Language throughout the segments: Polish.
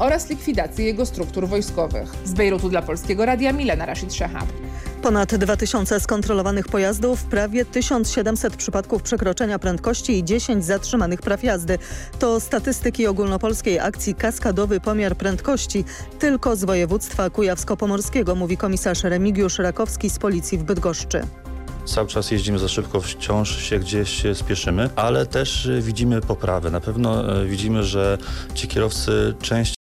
Oraz likwidacji jego struktur wojskowych. Z Bejrutu dla Polskiego Radia Milena Rashid Shahab. Ponad 2000 skontrolowanych pojazdów, prawie 1700 przypadków przekroczenia prędkości i 10 zatrzymanych praw jazdy. To statystyki ogólnopolskiej akcji Kaskadowy Pomiar Prędkości tylko z województwa kujawsko-pomorskiego, mówi komisarz Remigiusz Rakowski z policji w Bydgoszczy. Cały czas jeździmy za szybko, wciąż się gdzieś spieszymy, ale też widzimy poprawę. Na pewno widzimy, że ci kierowcy częściej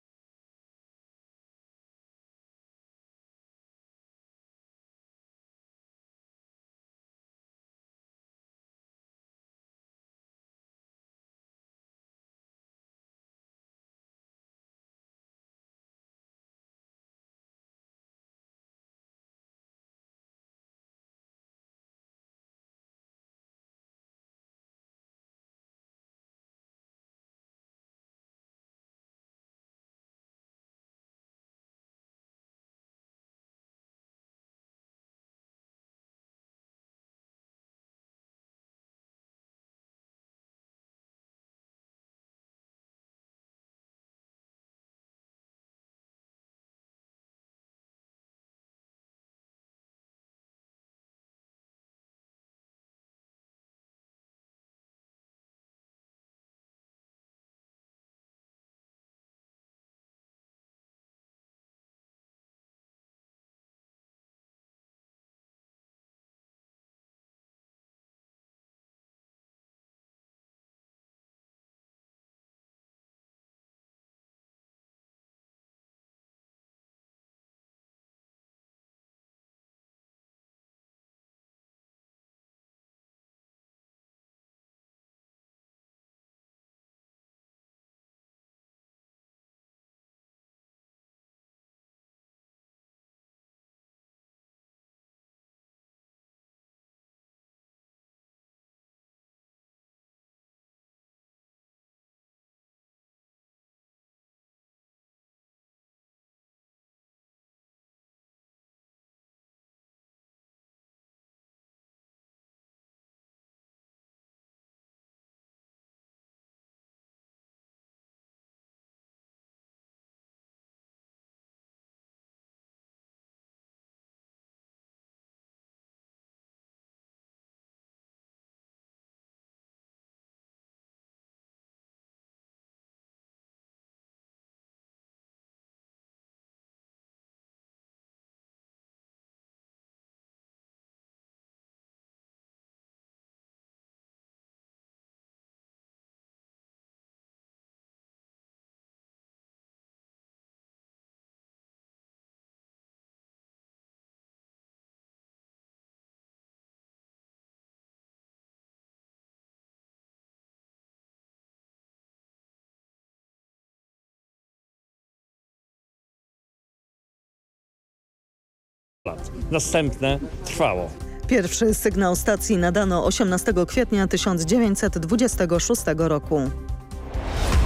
Następne trwało. Pierwszy sygnał stacji nadano 18 kwietnia 1926 roku.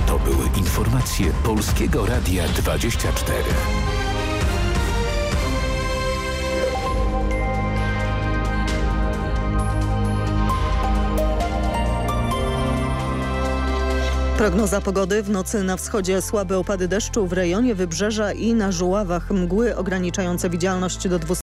To były informacje Polskiego Radia 24. Prognoza pogody w nocy na wschodzie słabe opady deszczu w rejonie wybrzeża i na żuławach. Mgły ograniczające widzialność do 200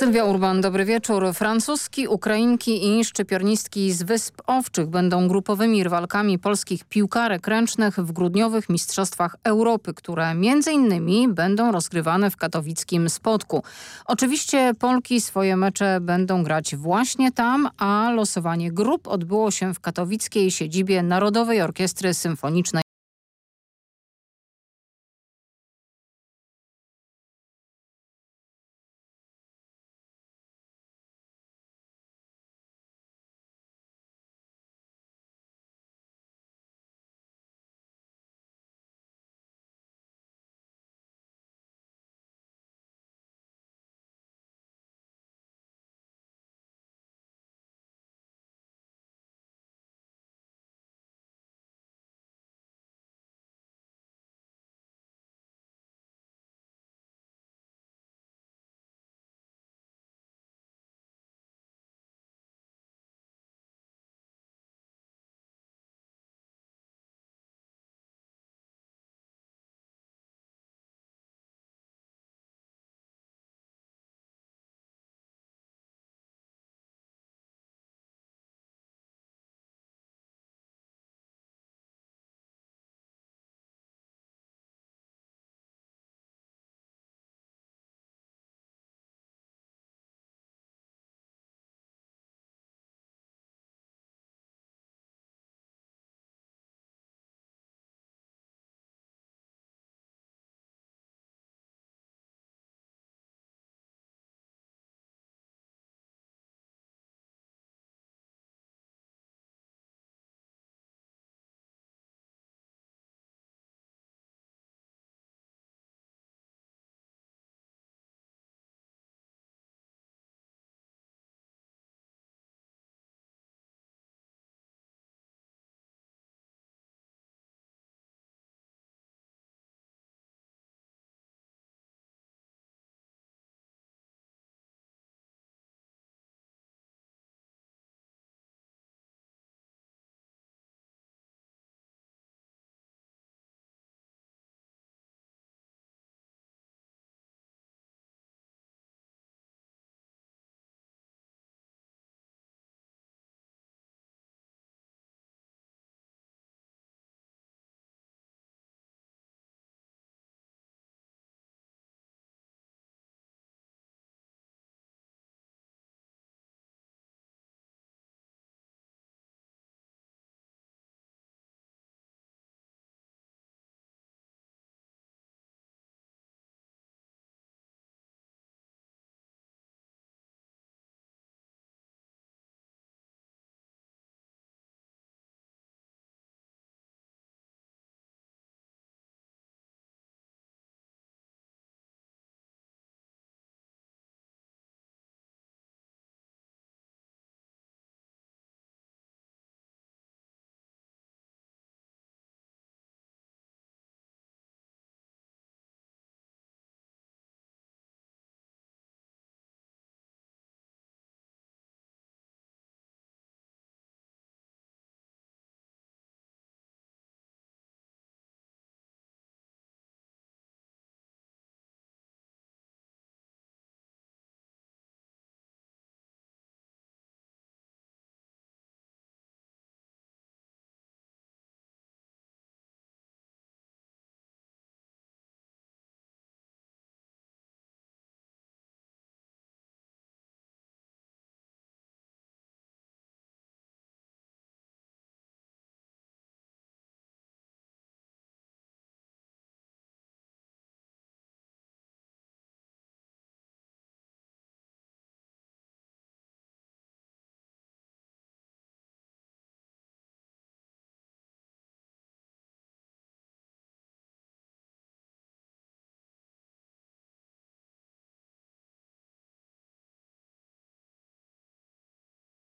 Sylwia Urban, dobry wieczór. Francuski, Ukrainki i szczypiornistki z Wysp Owczych będą grupowymi rywalkami polskich piłkarek ręcznych w grudniowych Mistrzostwach Europy, które między innymi będą rozgrywane w katowickim Spodku. Oczywiście Polki swoje mecze będą grać właśnie tam, a losowanie grup odbyło się w katowickiej siedzibie Narodowej Orkiestry Symfonicznej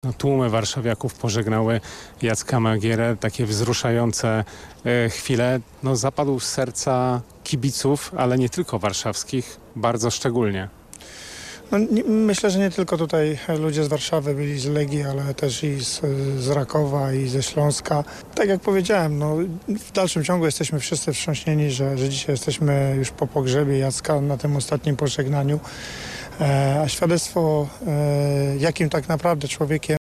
No, tłumy warszawiaków pożegnały Jacka Magierę. Takie wzruszające e, chwile. No, zapadł z serca kibiców, ale nie tylko warszawskich, bardzo szczególnie. No, nie, myślę, że nie tylko tutaj ludzie z Warszawy byli z Legii, ale też i z, z Rakowa i ze Śląska. Tak jak powiedziałem, no, w dalszym ciągu jesteśmy wszyscy wstrząśnieni, że, że dzisiaj jesteśmy już po pogrzebie Jacka na tym ostatnim pożegnaniu. E, a świadectwo, e, jakim tak naprawdę człowiekiem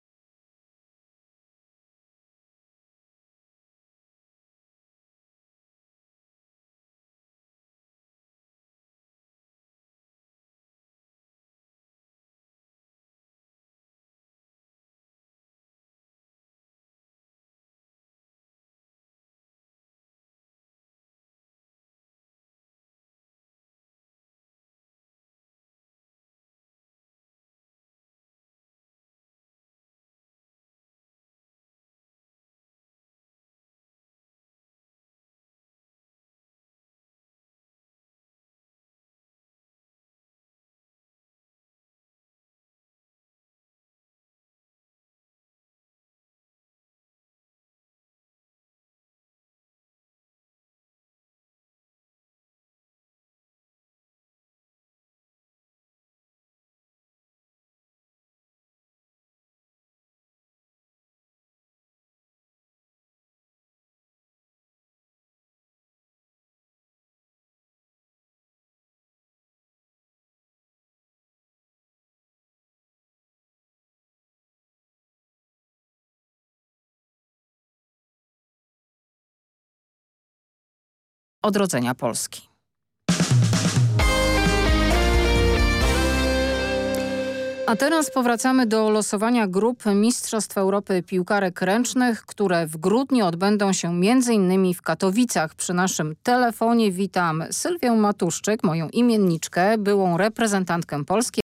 odrodzenia Polski. A teraz powracamy do losowania grup Mistrzostw Europy Piłkarek Ręcznych, które w grudniu odbędą się m.in. w Katowicach. Przy naszym telefonie witam Sylwię Matuszczyk, moją imienniczkę, byłą reprezentantkę Polski.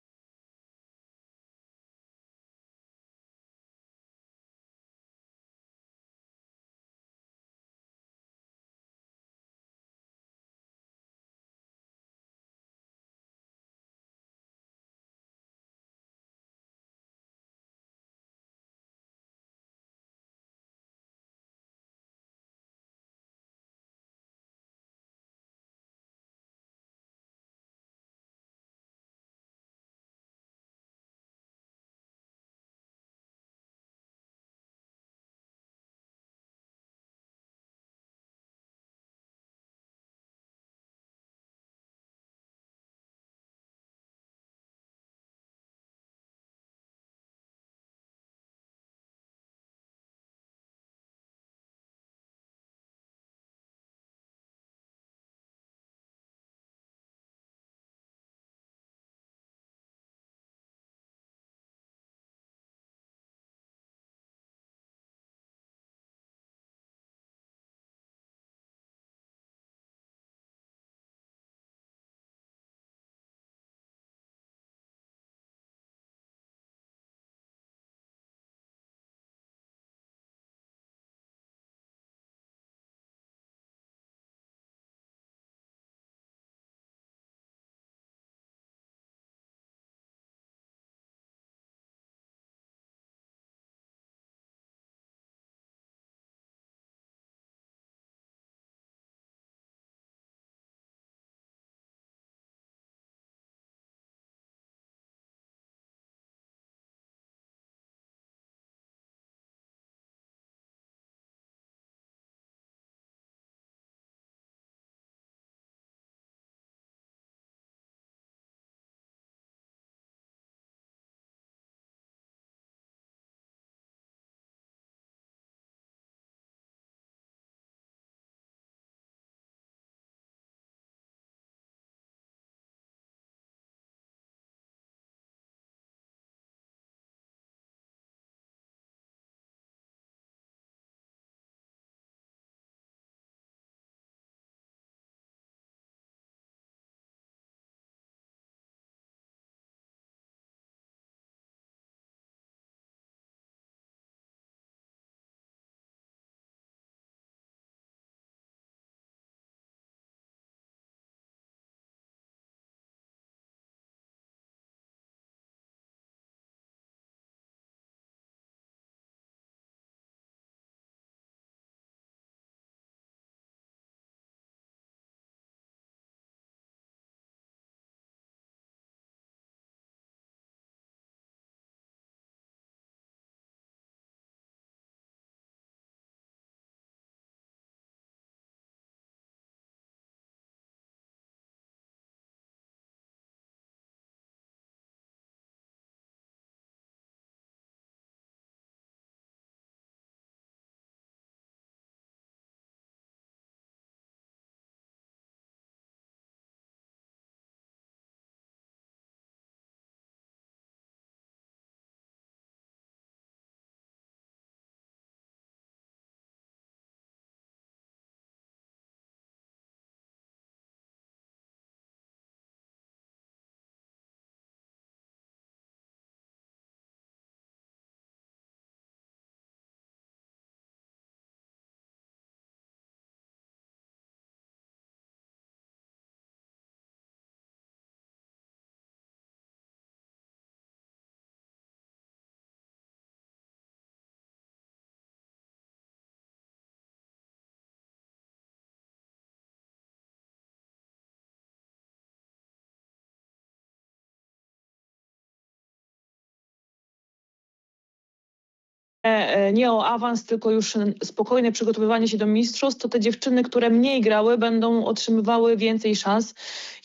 Nie o awans, tylko już spokojne przygotowywanie się do mistrzostw, to te dziewczyny, które mniej grały, będą otrzymywały więcej szans.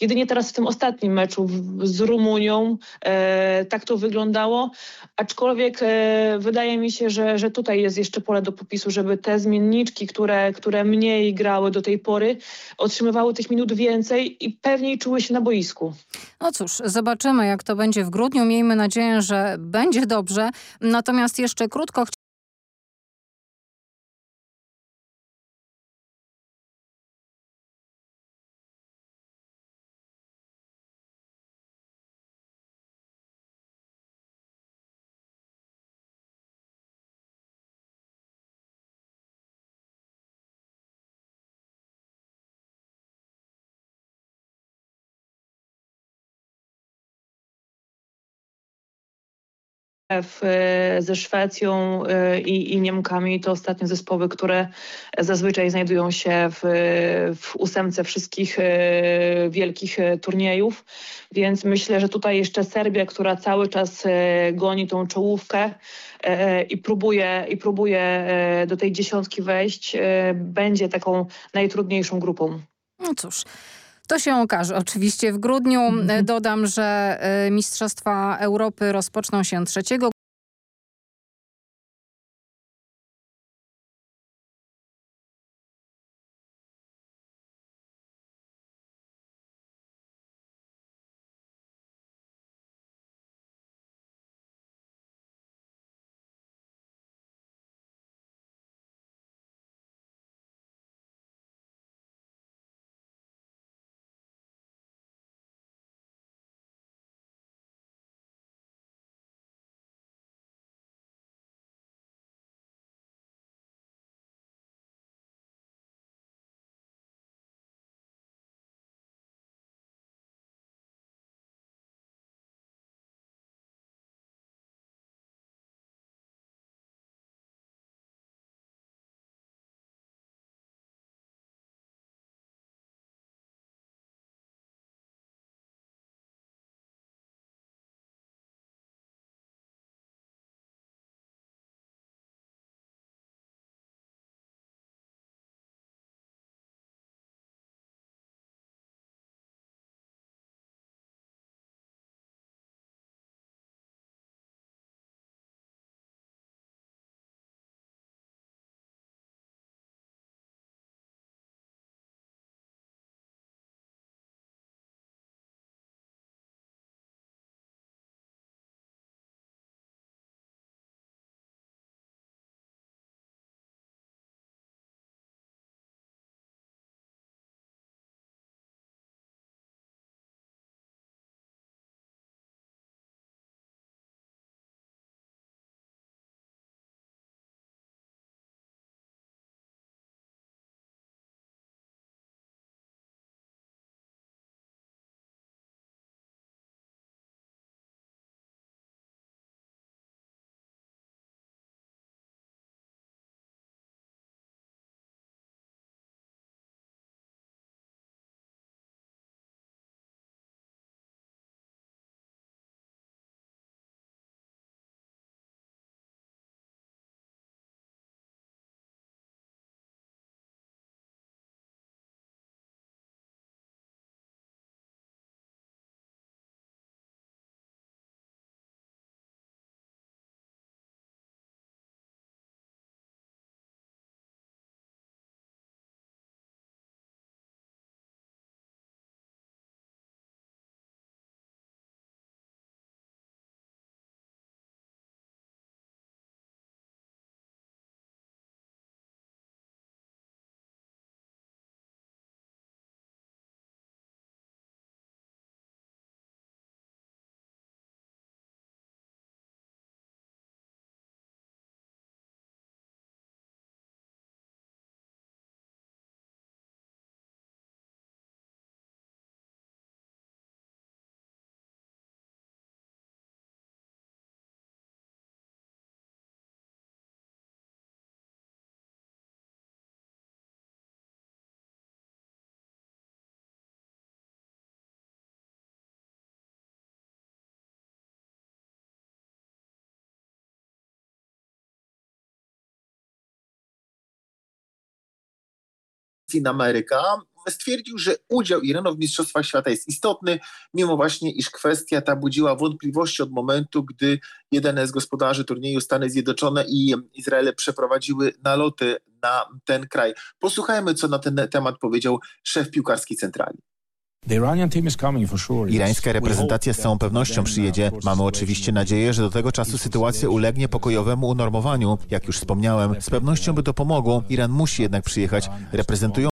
Jedynie teraz w tym ostatnim meczu z Rumunią e, tak to wyglądało, aczkolwiek e, wydaje mi się, że, że tutaj jest jeszcze pole do popisu, żeby te zmienniczki, które, które mniej grały do tej pory, otrzymywały tych minut więcej i pewniej czuły się na boisku. No cóż, zobaczymy jak to będzie w grudniu. Miejmy nadzieję, że będzie dobrze. Natomiast jeszcze krótko w, e, ze Szwecją e, i, i, Niemkami to ostatnie zespoły, które zazwyczaj znajdują się w, w ósemce wszystkich e, wielkich turniejów, więc myślę, że tutaj jeszcze Serbia, która cały czas goni tą czołówkę i próbuje, i próbuje do tej dziesiątki wejść, będzie taką najtrudniejszą grupą. No cóż. To się okaże oczywiście w grudniu. Mhm. Dodam, że Mistrzostwa Europy rozpoczną się 3 Ameryka stwierdził, że udział Iranu w Mistrzostwach Świata jest istotny, mimo właśnie, iż kwestia ta budziła wątpliwości od momentu, gdy jeden z gospodarzy turnieju Stany Zjednoczone i Izrael przeprowadziły naloty na ten kraj. Posłuchajmy, co na ten temat powiedział szef piłkarskiej centrali. Irańska reprezentacja z całą pewnością przyjedzie. Mamy oczywiście nadzieję, że do tego czasu sytuacja ulegnie pokojowemu unormowaniu. Jak już wspomniałem, z pewnością by to pomogło. Iran musi jednak przyjechać. Reprezentują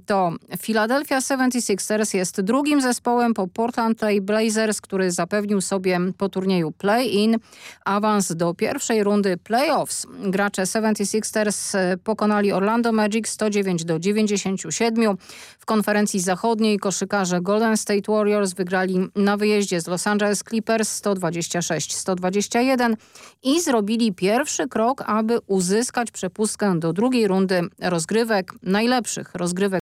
to Philadelphia 76ers jest drugim zespołem po Portland Trail Blazers, który zapewnił sobie po turnieju play-in awans do pierwszej rundy playoffs. Gracze 76ers e, pokonali Orlando Magic 109 do 97. W konferencji zachodniej koszykarze Golden State Warriors wygrali na wyjeździe z Los Angeles Clippers 126-121 i zrobili pierwszy krok, aby uzyskać przepustkę do drugiej rundy rozgrywek, najlepszych rozgrywek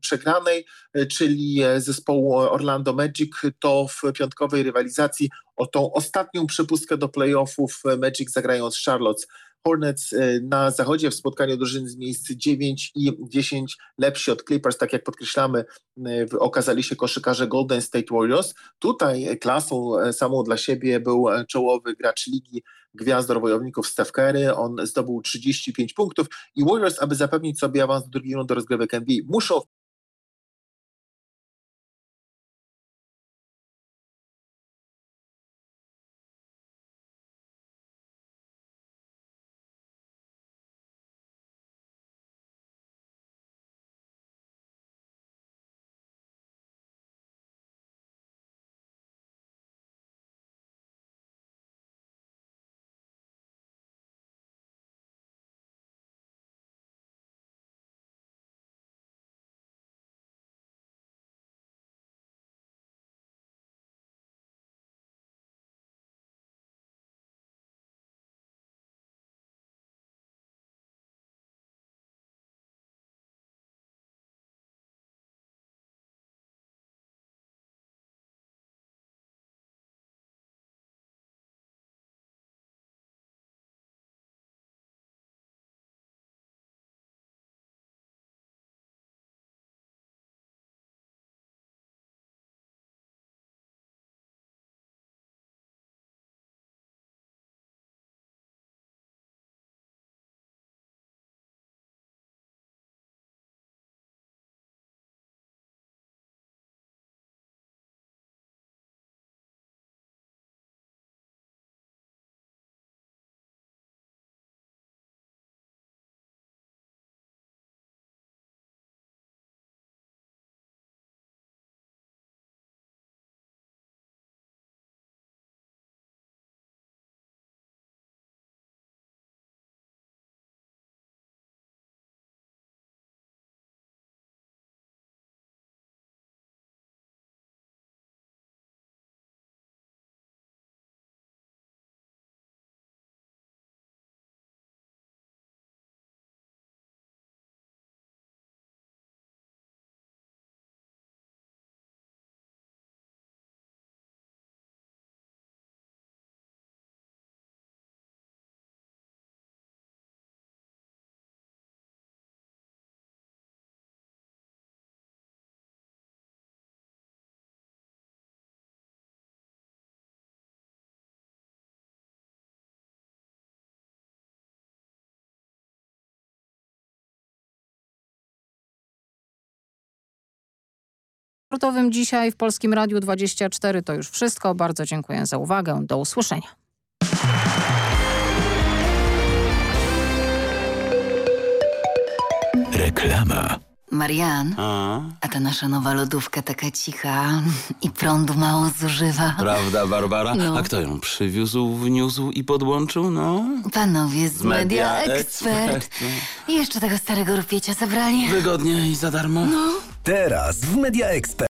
przegranej, e, czyli e, zespołu Orlando Magic, to w piątkowej rywalizacji o tą ostatnią przepustkę do playoffów e, Magic zagrają z Charlotte Hornets na zachodzie w spotkaniu drużyn z miejsc 9 i 10 lepsi od Clippers, tak jak podkreślamy, okazali się koszykarze Golden State Warriors. Tutaj klasą samą dla siebie był czołowy gracz ligi gwiazdor wojowników Steph Curry. On zdobył 35 punktów i Warriors, aby zapewnić sobie awans do drugiej rundy rozgrywek NBA, muszą sportowym dzisiaj w Polskim Radiu 24 to już wszystko. Bardzo dziękuję za uwagę. Do usłyszenia. Reklama. Marian, A? a ta nasza nowa lodówka taka cicha i prądu mało zużywa. Prawda, Barbara? No. A kto ją przywiózł, wniósł i podłączył? No. Panowie z Media, Media Expert. Expert, I jeszcze tego starego rupiecia zabrali. Wygodnie i za darmo. No. Teraz w Media Expert.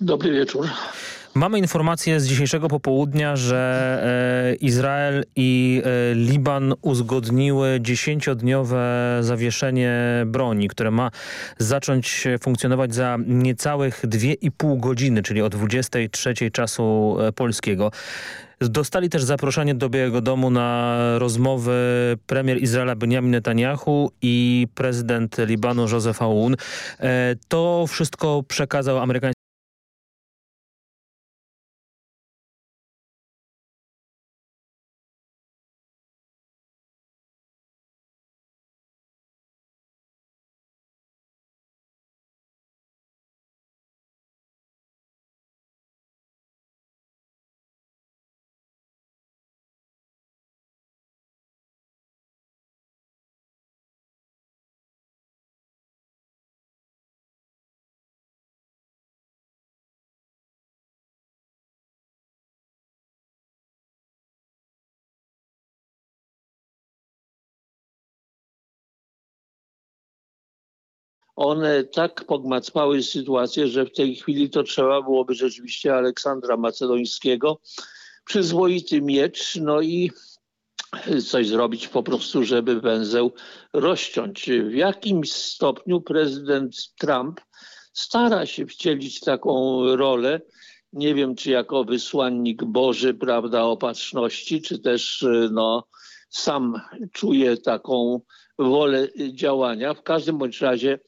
Dobry wieczór. Mamy informację z dzisiejszego popołudnia, że e, Izrael i e, Liban uzgodniły dziesięciodniowe zawieszenie broni, które ma zacząć funkcjonować za niecałych dwie i pół godziny, czyli o 23 czasu e, polskiego. Dostali też zaproszenie do Białego Domu na rozmowy premier Izraela Benjamin Netanyahu i prezydent Libanu Joseph Aoun. To wszystko przekazał amerykański One tak pogmacpały sytuację, że w tej chwili to trzeba byłoby rzeczywiście Aleksandra Macedońskiego, przyzwoity miecz, no i coś zrobić po prostu, żeby węzeł rozciąć. W jakimś stopniu prezydent Trump stara się wcielić taką rolę, nie wiem czy jako wysłannik Boży, prawda, opatrzności, czy też no, sam czuje taką wolę działania. W każdym bądź razie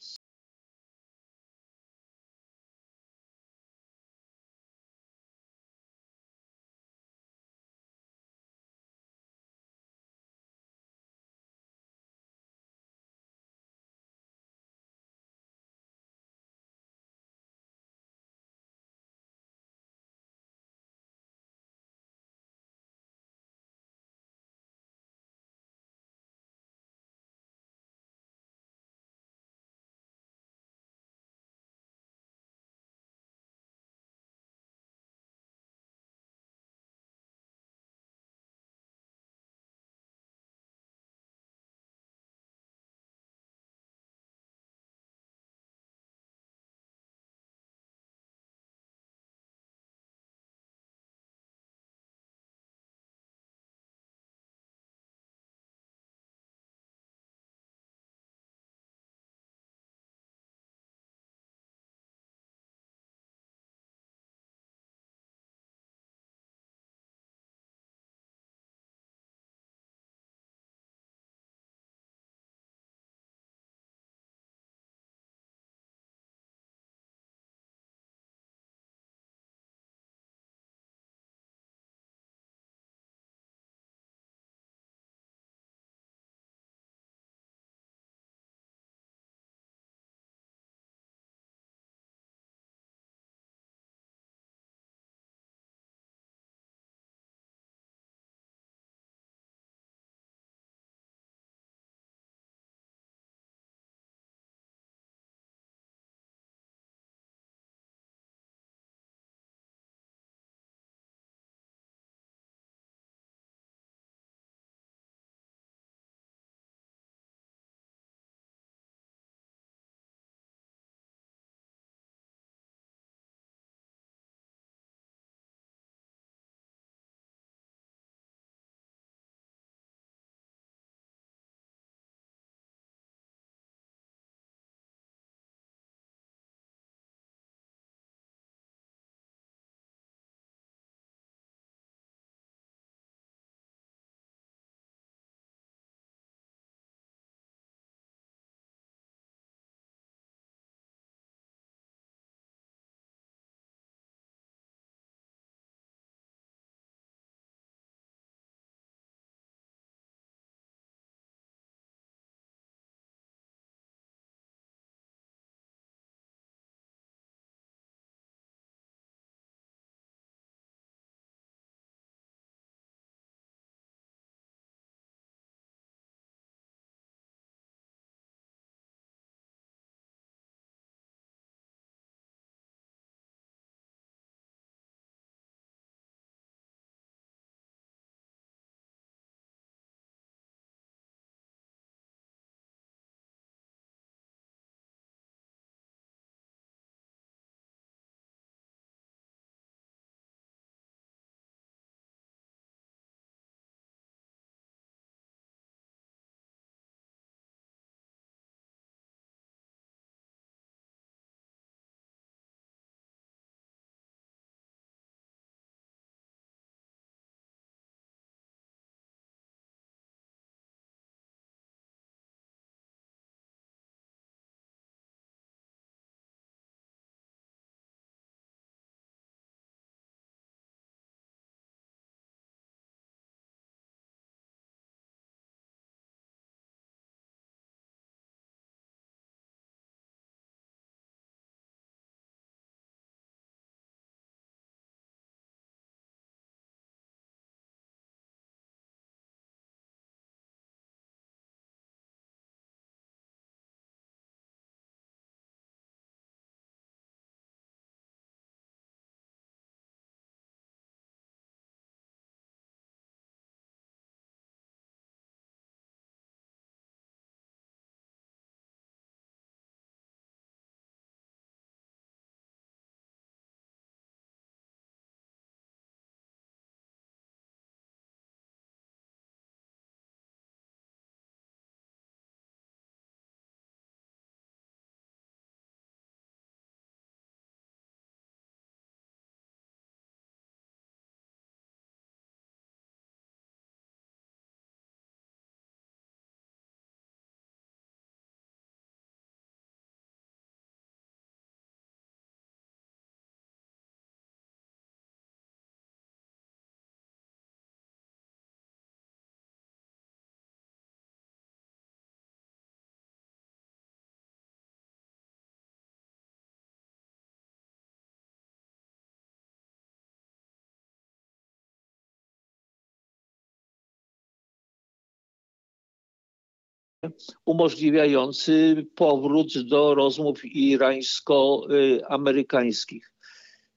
umożliwiający powrót do rozmów irańsko-amerykańskich.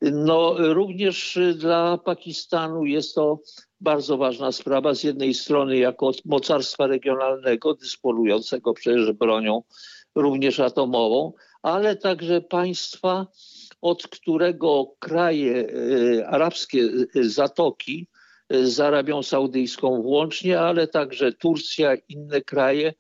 No, również dla Pakistanu jest to bardzo ważna sprawa. Z jednej strony jako mocarstwa regionalnego, dysponującego przecież bronią również atomową, ale także państwa, od którego kraje arabskie Zatoki z Arabią Saudyjską włącznie, ale także Turcja, inne kraje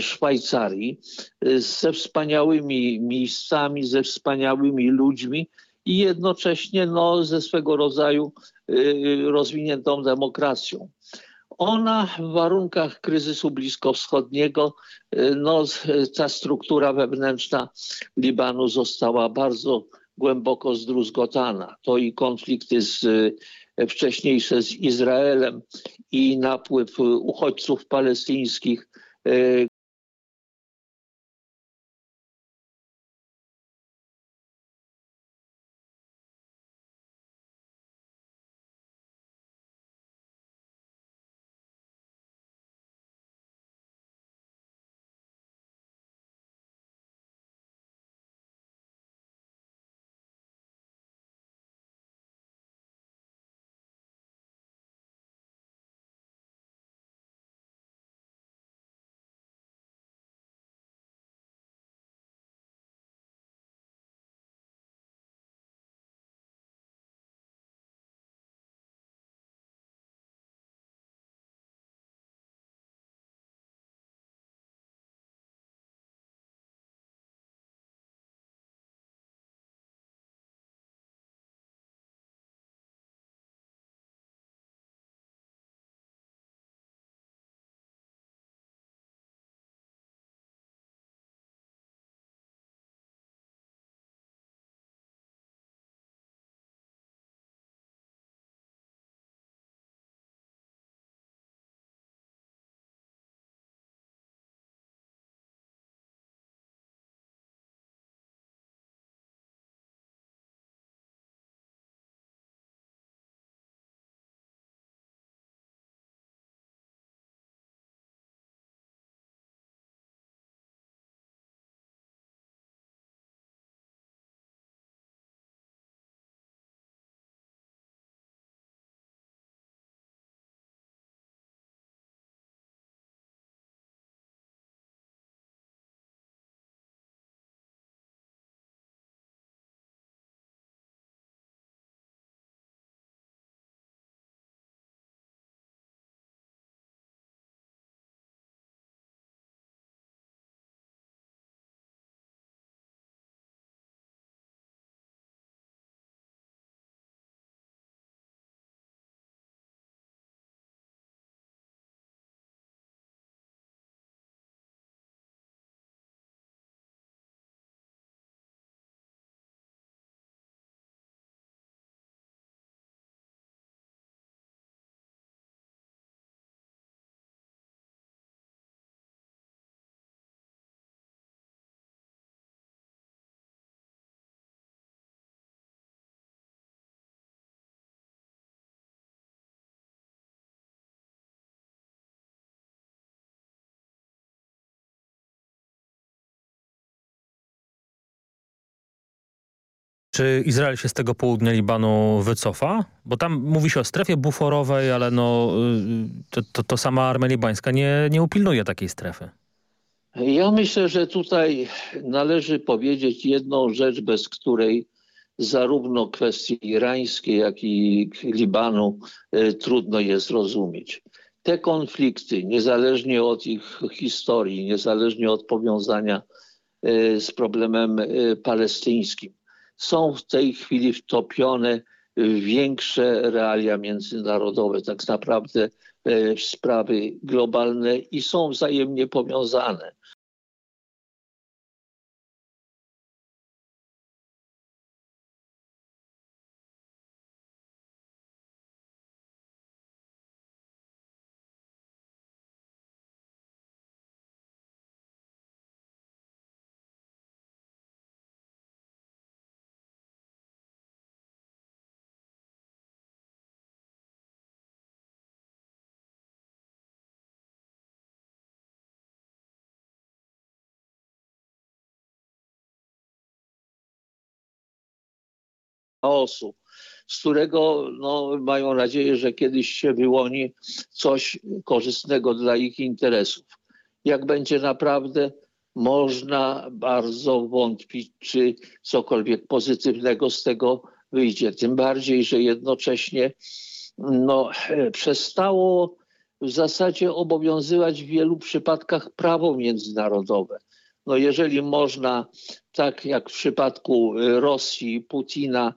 Szwajcarii ze wspaniałymi miejscami, ze wspaniałymi ludźmi i jednocześnie no, ze swego rodzaju rozwiniętą demokracją. Ona w warunkach kryzysu bliskowschodniego, no, ta struktura wewnętrzna Libanu została bardzo głęboko zdruzgotana. To i konflikty z, wcześniejsze z Izraelem i napływ uchodźców palestyńskich, e, Czy Izrael się z tego południa Libanu wycofa? Bo tam mówi się o strefie buforowej, ale no, y, to, to, to sama armia libańska nie, nie upilnuje takiej strefy. Ja myślę, że tutaj należy powiedzieć jedną rzecz, bez której zarówno kwestie irańskie, jak i Libanu y, trudno jest zrozumieć. Te konflikty, niezależnie od ich historii, niezależnie od powiązania y, z problemem palestyńskim, są w tej chwili wtopione w większe realia międzynarodowe, tak naprawdę w sprawy globalne i są wzajemnie powiązane. Chaosu, z którego no, mają nadzieję, że kiedyś się wyłoni coś korzystnego dla ich interesów. Jak będzie naprawdę, można bardzo wątpić, czy cokolwiek pozytywnego z tego wyjdzie. Tym bardziej, że jednocześnie no, przestało w zasadzie obowiązywać w wielu przypadkach prawo międzynarodowe. No jeżeli można, tak jak w przypadku Rosji, Putina,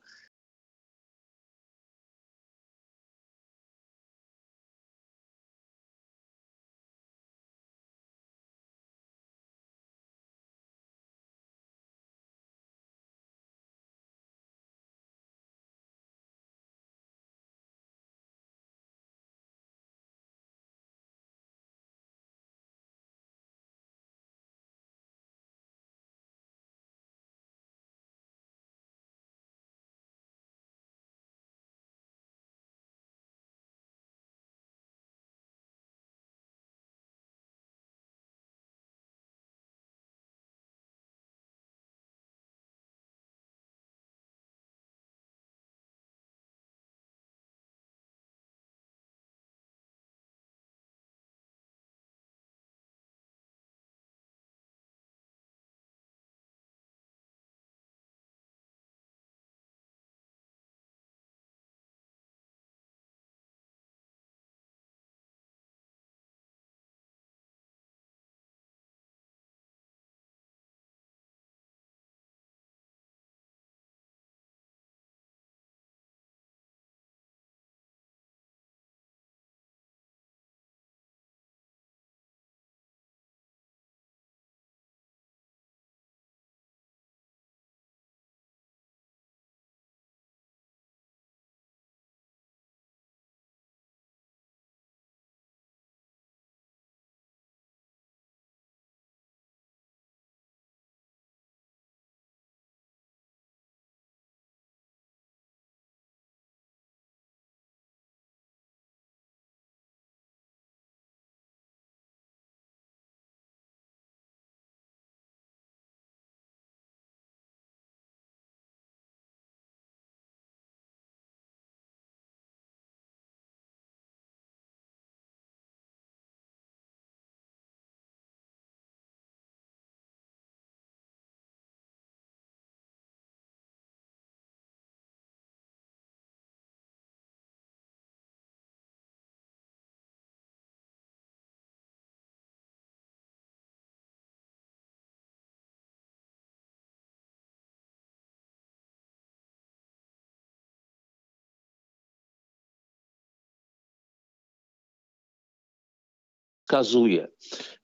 wskazuje.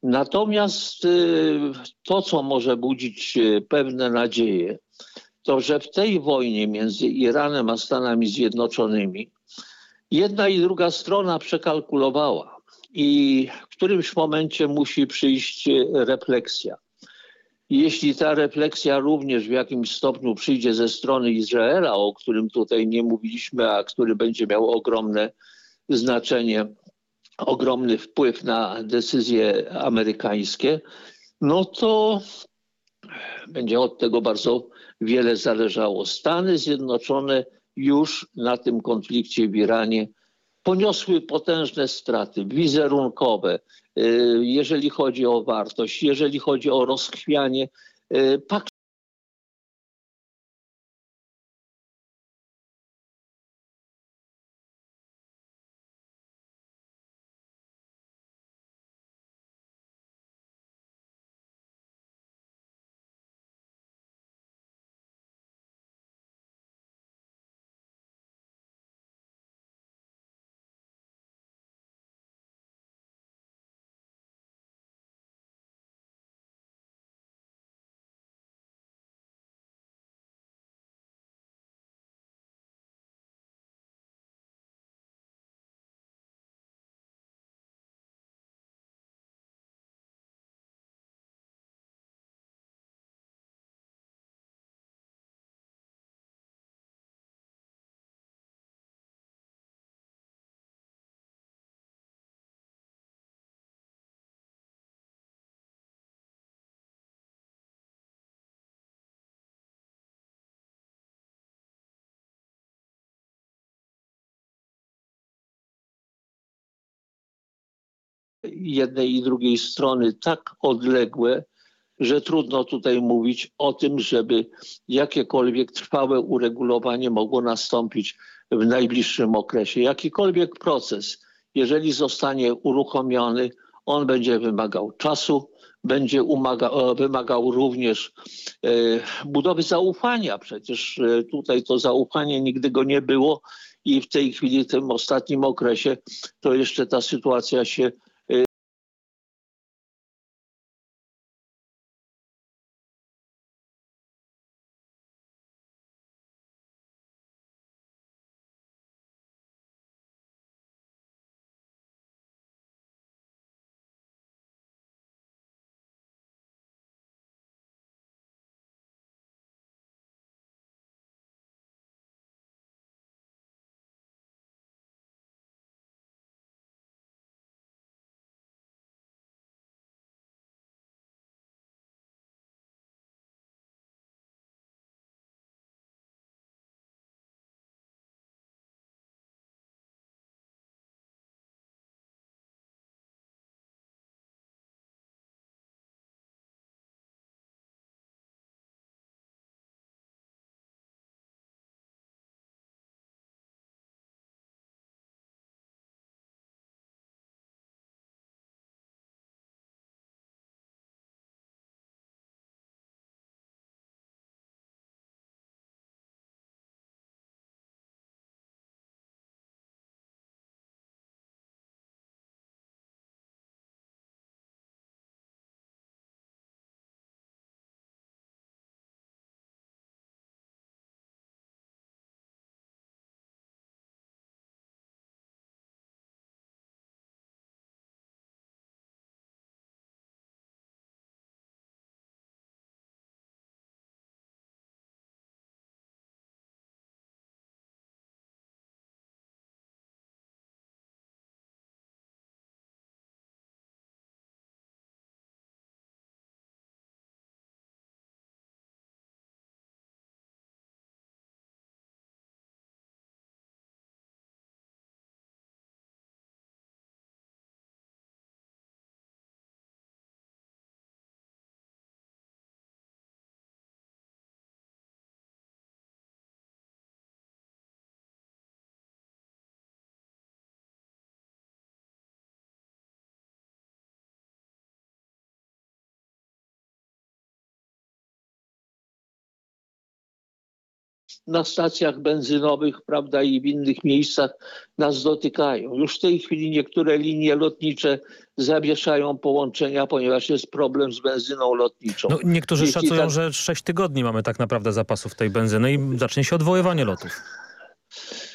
Natomiast y, to, co może budzić y, pewne nadzieje, to że w tej wojnie między Iranem a Stanami Zjednoczonymi jedna i druga strona przekalkulowała i w którymś momencie musi przyjść y, refleksja. Jeśli ta refleksja również w jakimś stopniu przyjdzie ze strony Izraela, o którym tutaj nie mówiliśmy, a który będzie miał ogromne znaczenie ogromny wpływ na decyzje amerykańskie, no to będzie od tego bardzo wiele zależało. Stany Zjednoczone już na tym konflikcie w Iranie poniosły potężne straty wizerunkowe, y, jeżeli chodzi o wartość, jeżeli chodzi o rozchwianie y, paktu jednej i drugiej strony tak odległe, że trudno tutaj mówić o tym, żeby jakiekolwiek trwałe uregulowanie mogło nastąpić w najbliższym okresie. Jakikolwiek proces, jeżeli zostanie uruchomiony, on będzie wymagał czasu, będzie umaga, wymagał również e, budowy zaufania. Przecież e, tutaj to zaufanie nigdy go nie było i w tej chwili, w tym ostatnim okresie, to jeszcze ta sytuacja się na stacjach benzynowych, prawda, i w innych miejscach nas dotykają. Już w tej chwili niektóre linie lotnicze zawieszają połączenia, ponieważ jest problem z benzyną lotniczą. No, niektórzy szacują, tak- że 6 tygodni mamy tak naprawdę zapasów tej benzyny i zacznie się odwoływanie lotów.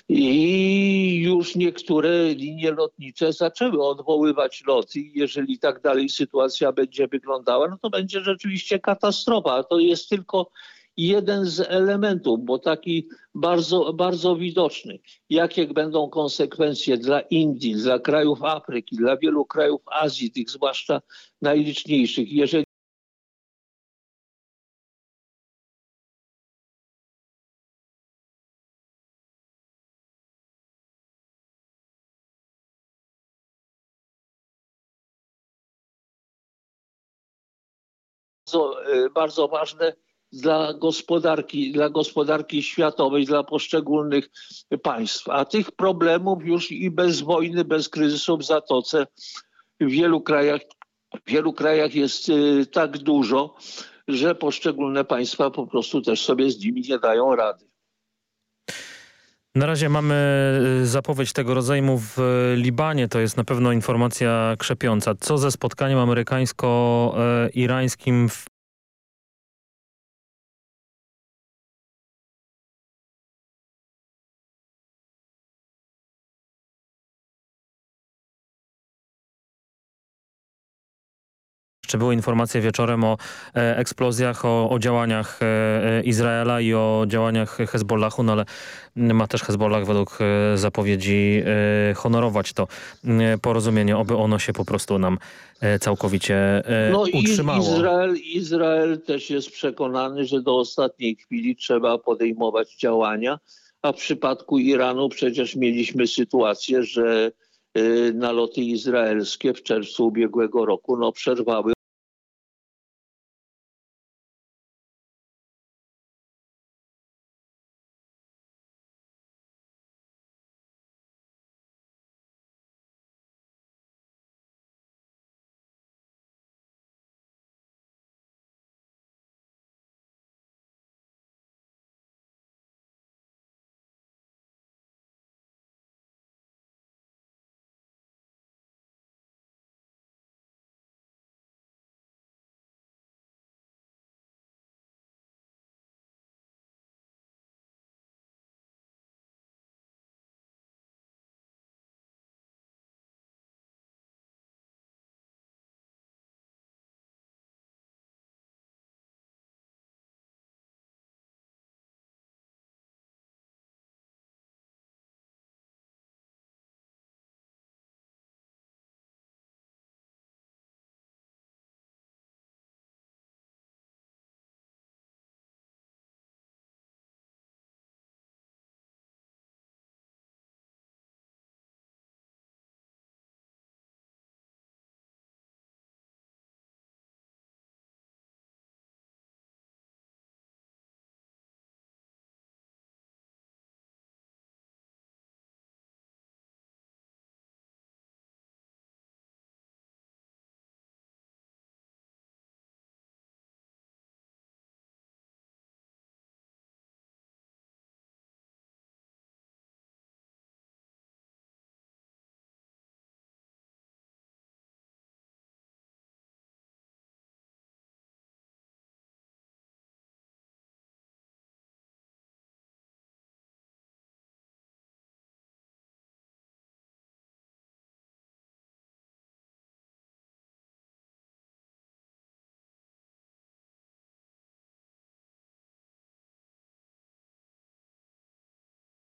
I już niektóre linie lotnicze zaczęły odwoływać loty. Jeżeli tak dalej sytuacja będzie wyglądała, no to będzie rzeczywiście katastrofa. To jest tylko jeden z elementów, bo taki bardzo, bardzo widoczny. Jakie będą konsekwencje dla Indii, dla krajów Afryki, dla wielu krajów Azji, tych zwłaszcza najliczniejszych, jeżeli Bardzo, e, bardzo ważne dla gospodarki, dla gospodarki światowej, dla poszczególnych państw. A tych problemów już i bez wojny, bez kryzysu w Zatoce w wielu krajach, w wielu krajach jest y, tak dużo, że poszczególne państwa po prostu też sobie z nimi nie dają rady. Na razie mamy y, zapowiedź tego rodzaju w Libanie. To jest na pewno informacja krzepiąca. Co ze spotkaniem amerykańsko-irańskim w Czy były informacje wieczorem o e, eksplozjach, o, o działaniach e, e, Izraela i o działaniach Hezbollahu, no ale ma też Hezbollah według zapowiedzi honorować to porozumienie, oby ono się po prostu nam całkowicie No utrzymało. i Izrael, Izrael też jest przekonany, że do ostatniej chwili trzeba podejmować działania, a w przypadku Iranu przecież mieliśmy sytuację, że naloty izraelskie w czerwcu ubiegłego roku no, przerwały